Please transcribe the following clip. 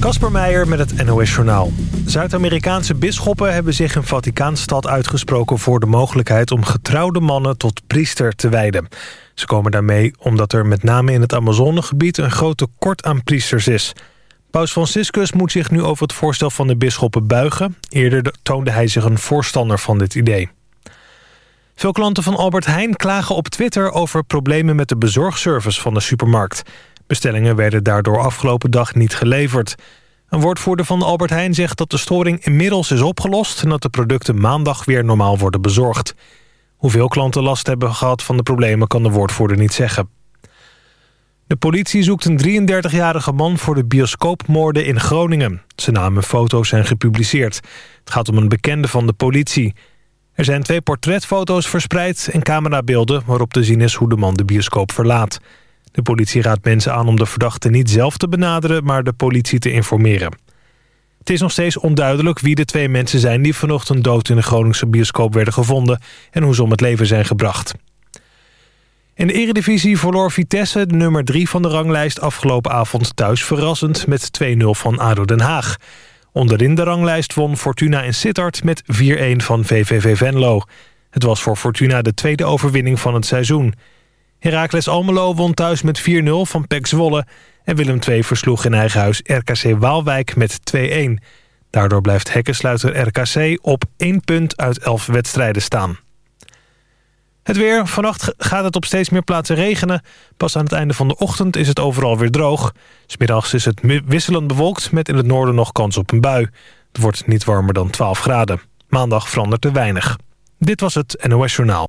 Kasper Meijer met het NOS Journaal. Zuid-Amerikaanse bisschoppen hebben zich in Vaticaanstad uitgesproken... voor de mogelijkheid om getrouwde mannen tot priester te wijden. Ze komen daarmee omdat er met name in het Amazonegebied... een groot tekort aan priesters is. Paus Franciscus moet zich nu over het voorstel van de bisschoppen buigen. Eerder toonde hij zich een voorstander van dit idee. Veel klanten van Albert Heijn klagen op Twitter over problemen met de bezorgservice van de supermarkt. Bestellingen werden daardoor afgelopen dag niet geleverd. Een woordvoerder van Albert Heijn zegt dat de storing inmiddels is opgelost... en dat de producten maandag weer normaal worden bezorgd. Hoeveel klanten last hebben gehad van de problemen kan de woordvoerder niet zeggen. De politie zoekt een 33-jarige man voor de bioscoopmoorden in Groningen. Zijn naam en foto's zijn gepubliceerd. Het gaat om een bekende van de politie. Er zijn twee portretfoto's verspreid en camerabeelden... waarop te zien is hoe de man de bioscoop verlaat. De politie raadt mensen aan om de verdachte niet zelf te benaderen... maar de politie te informeren. Het is nog steeds onduidelijk wie de twee mensen zijn... die vanochtend dood in de Groningse bioscoop werden gevonden... en hoe ze om het leven zijn gebracht. In de eredivisie verloor Vitesse, de nummer 3 van de ranglijst... afgelopen avond thuis verrassend met 2-0 van ADO Den Haag. Onderin de ranglijst won Fortuna in Sittard met 4-1 van VVV Venlo. Het was voor Fortuna de tweede overwinning van het seizoen... Heracles Almelo won thuis met 4-0 van PEC Zwolle... en Willem II versloeg in eigen huis RKC Waalwijk met 2-1. Daardoor blijft hekkensluiter RKC op 1 punt uit 11 wedstrijden staan. Het weer. Vannacht gaat het op steeds meer plaatsen regenen. Pas aan het einde van de ochtend is het overal weer droog. Smiddags is het wisselend bewolkt met in het noorden nog kans op een bui. Het wordt niet warmer dan 12 graden. Maandag verandert er weinig. Dit was het NOS Journaal.